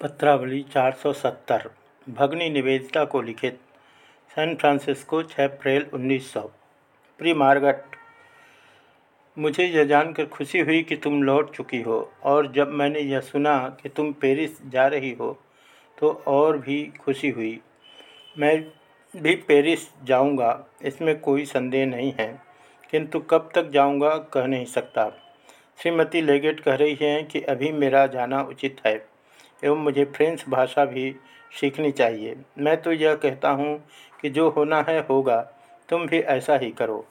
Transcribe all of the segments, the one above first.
पत्रावली 470 भगनी निवेदिता को लिखित, सैन फ्रांसिस्को 6 अप्रैल 1900 प्रिय मार्गट, मुझे यह जानकर खुशी हुई कि तुम लौट चुकी हो, और जब मैंने यह सुना कि तुम पेरिस जा रही हो तो और भी खुशी हुई। मैं भी पेरिस जाऊँगा, इसमें कोई संदेह नहीं है, किंतु कब तक जाऊँगा कह नहीं सकता। श्रीमती लेगेट कह रही हैं कि अभी मेरा जाना उचित है। एवं मुझे फ्रेंच भाषा भी सीखनी चाहिए। मैं तो यह कहता हूँ कि जो होना है होगा, तुम भी ऐसा ही करो।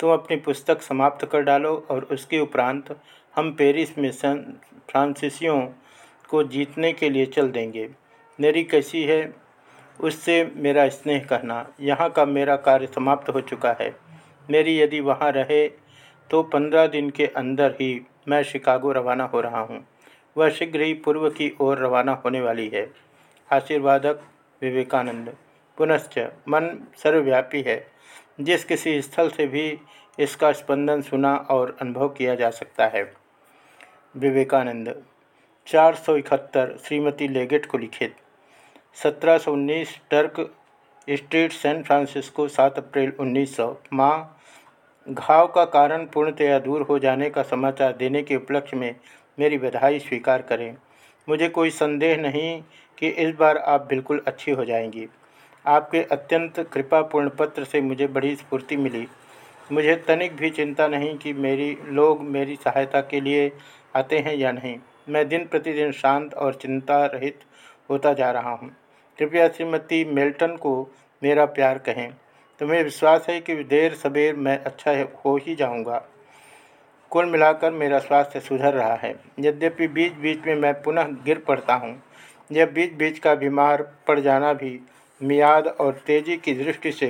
तुम अपनी पुस्तक समाप्त कर डालो और उसके उपरांत हम पेरिस में सन फ्रांसीसियों को जीतने के लिए चल देंगे। मेरी कैसी है, उससे मेरा स्नेह कहना। यहाँ का मेरा कार्य समाप्त हो चुका है। मेरी यदि वहाँ रहे तो पंद्रह दिन के अंदर ही मैं शिकागो रवाना हो रहा हूँ। वह शीघ्र ही पूर्व की ओर रवाना होने वाली है। आशीर्वादक विवेकानंद, पुनश्च मन सर्वव्यापी है। जिस किसी स्थल से भी इसका स्पंदन, सुना और अनुभव किया जा सकता है। विवेकानंद, चार सौ इकहत्तर श्रीमती लेगेट को लिखित। सत्रह सौ उन्नीस टर्क स्ट्रीट सैन फ्रांसिस्को, सात अप्रैल उन्नीस सौ। माँ, घाव का कारण पूर्णतया दूर हो जाने का समाचार देने के उपलक्ष्य में मेरी बधाई स्वीकार करें। मुझे कोई संदेह नहीं कि इस बार आप बिल्कुल अच्छी हो जाएँगी। आपके अत्यंत कृपापूर्ण पत्र से मुझे बड़ी स्फूर्ति मिली। मुझे तनिक भी चिंता नहीं कि मेरी, लोग मेरी सहायता के लिए आते हैं या नहीं। मैं दिन प्रतिदिन शांत और चिंता रहित होता जा रहा हूँ। कृपया श्रीमती मेल्टन को मेरा प्यार कहें। तुम्हें विश्वास है कि देर सवेर मैं अच्छा हो ही जाऊँगा। कुल मिलाकर मेरा स्वास्थ्य सुधर रहा है। यद्यपि बीच बीच में मैं पुनः गिर पड़ता हूँ, यह बीच बीच का बीमार पड़ जाना भी मियाद और तेज़ी की दृष्टि से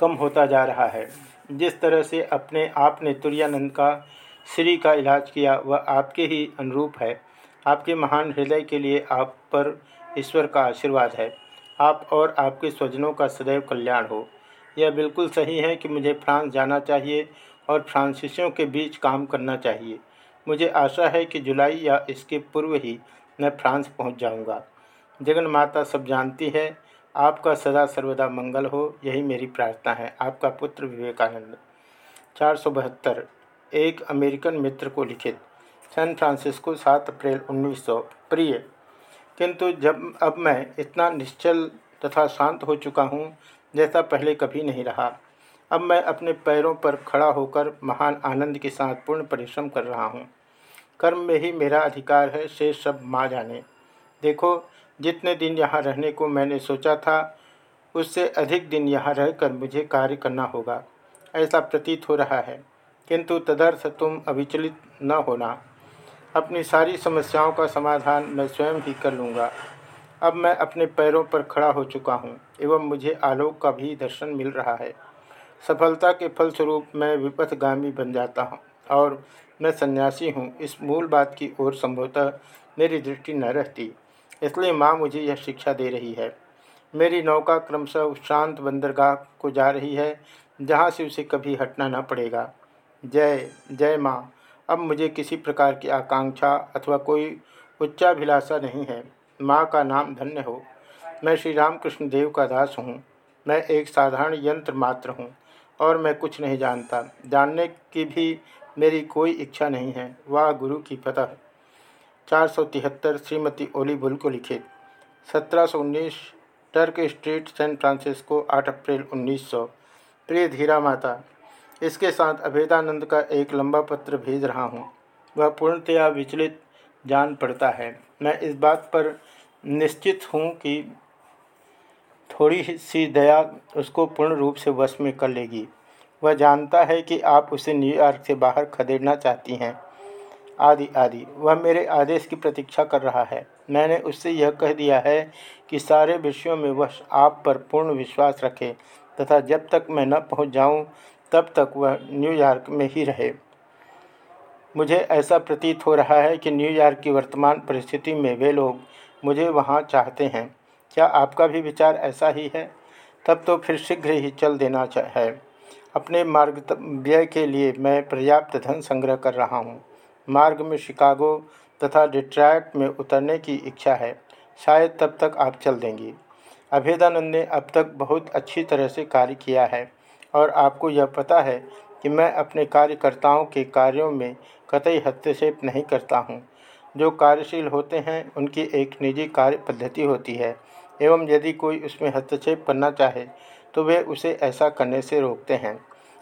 कम होता जा रहा है। जिस तरह से अपने आप ने तुरानंद का, श्री का इलाज किया, वह आपके ही अनुरूप है। आपके महान हृदय के लिए आप पर ईश्वर का आशीर्वाद है। आप और आपके स्वजनों का सदैव कल्याण हो। यह बिल्कुल सही है कि मुझे फ्रांस जाना चाहिए और फ्रांसीसियों के बीच काम करना चाहिए। मुझे आशा है कि जुलाई या इसके पूर्व ही मैं फ्रांस पहुँच जाऊँगा। जगन माता सब जानती है, आपका सदा सर्वदा मंगल हो, यही मेरी प्रार्थना है। आपका पुत्र विवेकानंद। चार सौ बहत्तर, एक अमेरिकन मित्र को लिखित। सैन फ्रांसिस्को, सात अप्रैल उन्नीस सौ प्रिय। किंतु जब, अब मैं इतना निश्चल तथा शांत हो चुका हूँ, जैसा पहले कभी नहीं रहा। अब मैं अपने पैरों पर खड़ा होकर महान आनंद के साथ पूर्ण परिश्रम कर रहा हूँ। कर्म में ही मेरा अधिकार है, शेष सब माँ जाने। देखो, जितने दिन यहाँ रहने को मैंने सोचा था, उससे अधिक दिन यहाँ रहकर मुझे कार्य करना होगा। ऐसा प्रतीत हो रहा है, किंतु तदर्थ तुम अविचलित न होना। अपनी सारी समस्याओं का समाधान मैं स्वयं ही कर लूँगा। अब मैं अपने पैरों पर खड़ा हो चुका हूँ, एवं मुझे आलोक का भी दर्शन मिल रहा है। सफलता के फलस्वरूप मैं विपथगामी बन जाता हूँ और मैं सन्यासी हूँ। इस मूल बात की ओर संभवतः मेरी दृष्टि न रहती, इसलिए माँ मुझे यह शिक्षा दे रही है। मेरी नौका क्रमशः शांत बंदरगाह को जा रही है, जहाँ से उसे कभी हटना न पड़ेगा। जय जय माँ, अब मुझे किसी प्रकार की आकांक्षा अथवा कोई उच्चाभिलाषा नहीं है। माँ का नाम धन्य हो। मैं श्री रामकृष्ण देव का दास हूँ। मैं एक साधारण यंत्र मात्र हूँ। और मैं कुछ नहीं जानता। जानने की भी मेरी कोई इच्छा नहीं है। वाह, गुरु की फतह चार सौ तिहत्तर श्रीमती ओली बुल को लिखित सत्रह सौ उन्नीस टर्क स्ट्रीट, सैन फ्रांसिस्को, आठ अप्रैल उन्नीस सौ। प्रिय धीरा माता, इसके साथ अभेदानंद का एक लंबा पत्र भेज रहा हूँ। वह पूर्णतया विचलित जान पड़ता है। मैं इस बात पर निश्चित हूँ कि थोड़ी सी दया उसको पूर्ण रूप से वश में कर लेगी। वह जानता है कि आप उसे न्यूयॉर्क से बाहर खदेड़ना चाहती हैं। आदि आदि, वह मेरे आदेश की प्रतीक्षा कर रहा है। मैंने उससे यह कह दिया है कि सारे विषयों में वह आप पर पूर्ण विश्वास रखे तथा जब तक मैं न पहुँच जाऊँ, तब तक वह न्यूयॉर्क में ही रहे। मुझे ऐसा प्रतीत हो रहा है कि न्यूयॉर्क की वर्तमान परिस्थिति में वे लोग मुझे वहाँ चाहते हैं। क्या आपका भी विचार ऐसा ही है? तब तो फिर शीघ्र ही चल देना है। अपने मार्ग व्यय के लिए मैं पर्याप्त धन संग्रह कर रहा हूँ। मार्ग में शिकागो तथा डिट्रैक्ट में उतरने की इच्छा है। शायद तब तक आप चल देंगी। अभेदानंद ने अब तक बहुत अच्छी तरह से कार्य किया है और आपको यह पता है कि मैं अपने कार्यकर्ताओं के कार्यों में कतई हस्तक्षेप नहीं करता हूँ। जो कार्यशील होते हैं, उनकी एक निजी कार्य पद्धति होती है। एवं यदि कोई उसमें हस्तक्षेप करना चाहे तो वे उसे ऐसा करने से रोकते हैं।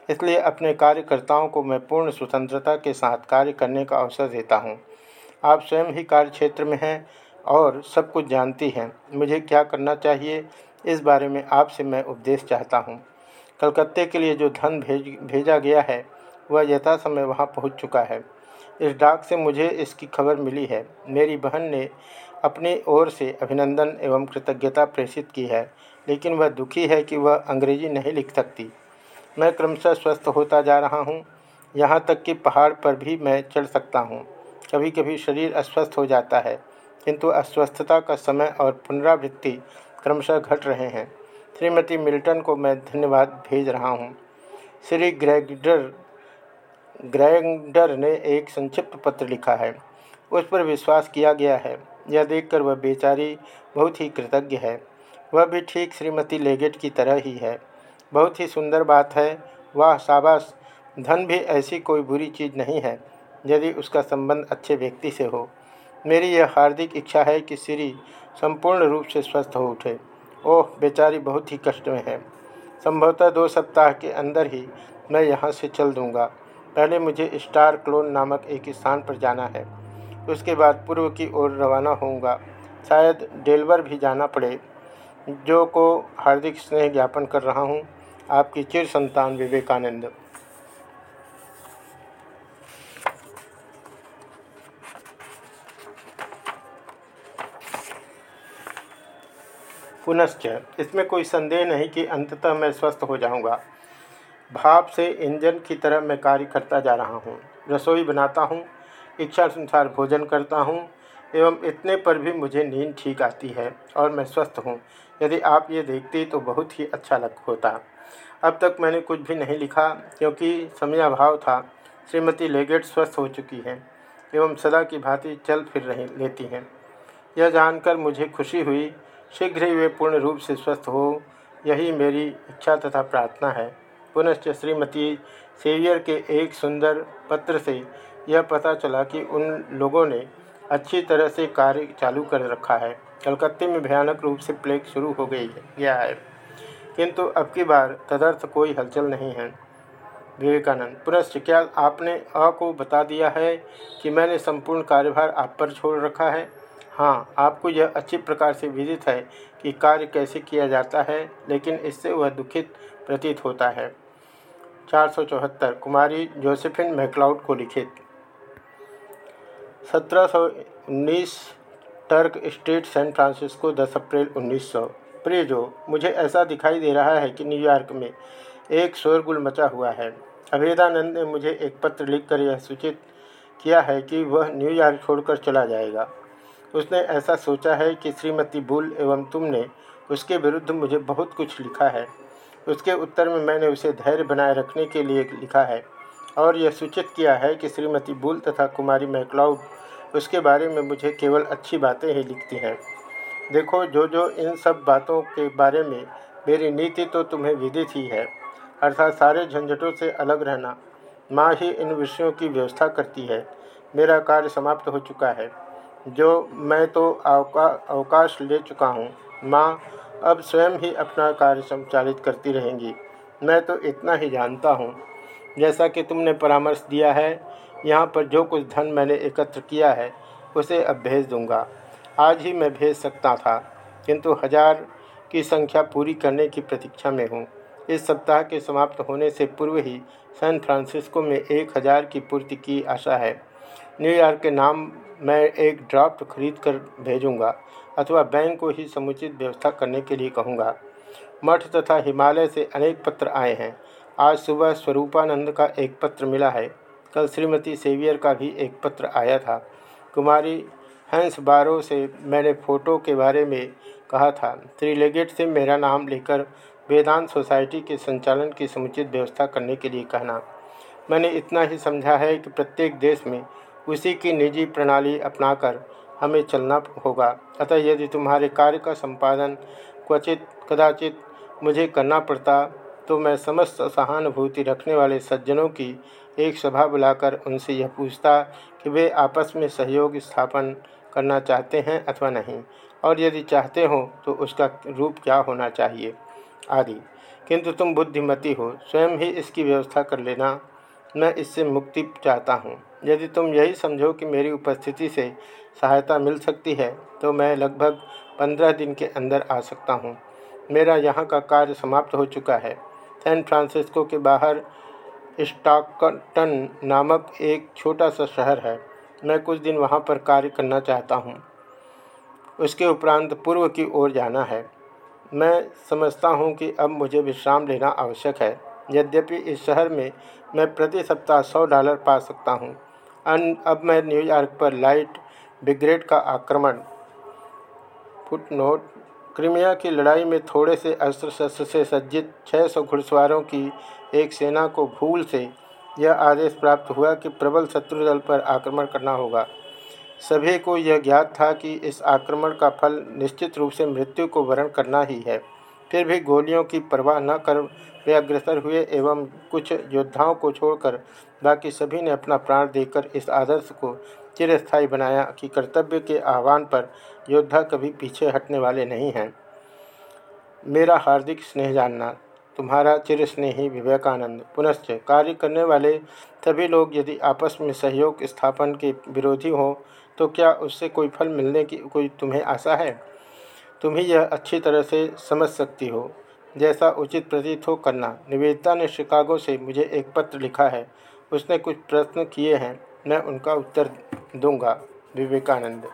इसलिए अपने कार्यकर्ताओं को मैं पूर्ण स्वतंत्रता के साथ कार्य करने का अवसर देता हूँ। आप स्वयं ही कार्य क्षेत्र में हैं और सब कुछ जानती हैं। मुझे क्या करना चाहिए, इस बारे में आपसे मैं उपदेश चाहता हूँ। कलकत्ते के लिए जो धन भेज, भेजा गया है, वह यथा समय वहाँ पहुँच चुका है। इस डाक से मुझे इसकी खबर मिली है। मेरी बहन ने अपनी ओर से अभिनंदन एवं कृतज्ञता प्रेषित की है, लेकिन वह दुखी है कि वह अंग्रेज़ी नहीं लिख सकती। मैं क्रमशः स्वस्थ होता जा रहा हूँ। यहाँ तक कि पहाड़ पर भी मैं चढ़ सकता हूँ। कभी कभी शरीर अस्वस्थ हो जाता है, किंतु अस्वस्थता का समय और पुनरावृत्ति क्रमशः घट रहे हैं। श्रीमती मिल्टन को मैं धन्यवाद भेज रहा हूँ। श्री ग्रेगडर ग्रैंडर ने एक संक्षिप्त पत्र लिखा है। उस पर विश्वास किया गया है। यह देखकर वह बेचारी बहुत ही कृतज्ञ है। वह भी ठीक श्रीमती लेगेट की तरह ही है। बहुत ही सुंदर बात है। वाह, शाबाश। धन भी ऐसी कोई बुरी चीज़ नहीं है, यदि उसका संबंध अच्छे व्यक्ति से हो। मेरी यह हार्दिक इच्छा है कि श्री संपूर्ण रूप से स्वस्थ हो उठे। ओह, बेचारी बहुत ही कष्ट में है। संभवतः दो सप्ताह के अंदर ही मैं यहाँ से चल दूँगा। पहले मुझे स्टार क्लोन नामक एक स्थान पर जाना है। उसके बाद पूर्व की ओर रवाना होऊँगा। शायद डेलवर भी जाना पड़े, जो को हार्दिक स्नेह ज्ञापन कर रहा हूँ। आपकी चिर संतान विवेकानंद। पुनश्च, इसमें कोई संदेह नहीं कि अंततः मैं स्वस्थ हो जाऊँगा। भाप से इंजन की तरह मैं कार्य करता जा रहा हूँ। रसोई बनाता हूँ इच्छा अनुसार भोजन करता हूँ एवं इतने पर भी मुझे नींद ठीक आती है और मैं स्वस्थ हूँ। यदि आप ये देखती तो बहुत ही अच्छा लग होता। अब तक मैंने कुछ भी नहीं लिखा, क्योंकि समयाभाव था। श्रीमती लेगेट स्वस्थ हो चुकी हैं एवं सदा की भांति चल फिर रही, लेती हैं। यह जानकर मुझे खुशी हुई, शीघ्र ही वे पूर्ण रूप से स्वस्थ हो। यही मेरी इच्छा तथा प्रार्थना है। पुनश्च श्रीमती सेवियर के एक सुंदर पत्र से यह पता चला कि उन लोगों ने अच्छी तरह से कार्य चालू कर रखा है। कलकत्ते में भयानक रूप से प्लेग शुरू हो गई, गया है। किंतु अब की बार तदर्थ कोई हलचल नहीं है। विवेकानंद, पुनश्च क्या आपने अ को बता दिया है कि मैंने संपूर्ण कार्यभार आप पर छोड़ रखा है? हाँ आपको यह अच्छी प्रकार से विदित है कि कार्य कैसे किया जाता है, लेकिन इससे वह दुखित प्रतीत होता है। चार सौ चौहत्तर, कुमारी जोसेफिन मैकलाउड को लिखित। सत्रह सौ उन्नीस टर्क स्ट्रीट सैन फ्रांसिस्को, दस अप्रैल उन्नीस सौ। प्रिय जो मुझे ऐसा दिखाई दे रहा है कि न्यूयॉर्क में एक शोरगुल मचा हुआ है। अभेदानंद ने मुझे एक पत्र लिखकर यह सूचित किया है कि वह न्यूयॉर्क छोड़कर चला जाएगा। उसने ऐसा सोचा है कि श्रीमती बुल एवं तुमने उसके विरुद्ध मुझे बहुत कुछ लिखा है। उसके उत्तर में मैंने उसे धैर्य बनाए रखने के लिए लिखा है और यह सूचित किया है कि श्रीमती बुल तथा कुमारी मैकलाउड उसके बारे में मुझे केवल अच्छी बातें ही लिखती हैं। देखो जो जो इन सब बातों के बारे में मेरी नीति तो तुम्हें विदित ही है, अर्थात सारे झंझटों से अलग रहना। माँ ही इन विषयों की व्यवस्था करती है। मेरा कार्य समाप्त हो चुका है। जो मैं तो अवका, अवकाश ले चुका हूँ। माँ अब स्वयं ही अपना कार्य संचालित करती रहेंगी। मैं तो इतना ही जानता हूँ। जैसा कि तुमने परामर्श दिया है यहाँ पर जो कुछ धन मैंने एकत्र किया है, उसे अब भेज दूँगा। आज ही मैं भेज सकता था, किंतु हज़ार की संख्या पूरी करने की प्रतीक्षा में हूँ। इस सप्ताह के समाप्त होने से पूर्व ही सैन फ्रांसिस्को में एक हज़ार की पूर्ति की आशा है। न्यूयॉर्क के नाम मैं एक ड्राफ्ट खरीद कर भेजूँगा, अथवा बैंक को ही समुचित व्यवस्था करने के लिए कहूँगा। मठ तथा हिमालय से अनेक पत्र आए हैं। आज सुबह स्वरूपानंद का एक पत्र मिला है। कल श्रीमती सेवियर का भी एक पत्र आया था। कुमारी हंस बारो से मैंने फ़ोटो के बारे में कहा था। त्रिलेगेट से मेरा नाम लेकर वेदांत सोसाइटी के संचालन की समुचित व्यवस्था करने के लिए कहना। मैंने इतना ही समझा है कि प्रत्येक देश में उसी की निजी प्रणाली अपनाकर हमें चलना होगा। अतः यदि तुम्हारे कार्य का संपादन क्वचित, कदाचित मुझे करना पड़ता तो मैं समस्त सहानुभूति रखने वाले सज्जनों की एक सभा बुलाकर उनसे यह पूछता कि वे आपस में सहयोग स्थापन करना चाहते हैं अथवा नहीं, और यदि चाहते हो तो उसका रूप क्या होना चाहिए? आदि। किंतु तुम बुद्धिमती हो, स्वयं ही इसकी व्यवस्था कर लेना। मैं इससे मुक्ति चाहता हूँ। यदि तुम यही समझो कि मेरी उपस्थिति से सहायता मिल सकती है तो मैं लगभग पंद्रह दिन के अंदर आ सकता हूँ। मेरा यहाँ का कार्य समाप्त हो चुका है। सैन फ्रांसिस्को के बाहर स्टॉकटन नामक एक छोटा सा शहर है। मैं कुछ दिन वहाँ पर कार्य करना चाहता हूँ। उसके उपरांत पूर्व की ओर जाना है। मैं समझता हूँ कि अब मुझे विश्राम लेना आवश्यक है। यद्यपि इस शहर में मैं प्रति सप्ताह सौ डॉलर पा सकता हूँ। अन, अब मैं न्यूयॉर्क पर लाइट ब्रिगेड का आक्रमण फुट नोट क्रीमिया की लड़ाई में थोड़े से अस्त्र शस्त्र से सज्जित 600 घुड़सवारों की एक सेना को भूल से यह आदेश प्राप्त हुआ कि प्रबल शत्रु दल पर आक्रमण करना होगा। सभी को यह ज्ञात था कि इस आक्रमण का फल निश्चित रूप से मृत्यु को वरण करना ही है। फिर भी गोलियों की परवाह न कर वे अग्रसर हुए एवं कुछ योद्धाओं को छोड़कर बाकी सभी ने अपना प्राण देकर इस आदर्श को चिरस्थायी बनाया कि कर्तव्य के आह्वान पर योद्धा कभी पीछे हटने वाले नहीं हैं। मेरा हार्दिक स्नेह जानना, तुम्हारा चिरस्नेही विवेकानंद, पुनश्च कार्य करने वाले सभी लोग यदि आपस में सहयोग स्थापन के विरोधी हों तो क्या उससे कोई फल मिलने की कोई तुम्हें आशा है? तुम ही यह अच्छी तरह से समझ सकती हो। जैसा उचित प्रतीत हो करना। निवेदिता ने शिकागो से मुझे एक पत्र लिखा है। उसने कुछ प्रश्न किए हैं। मैं उनका उत्तर दूँगा। विवेकानंद।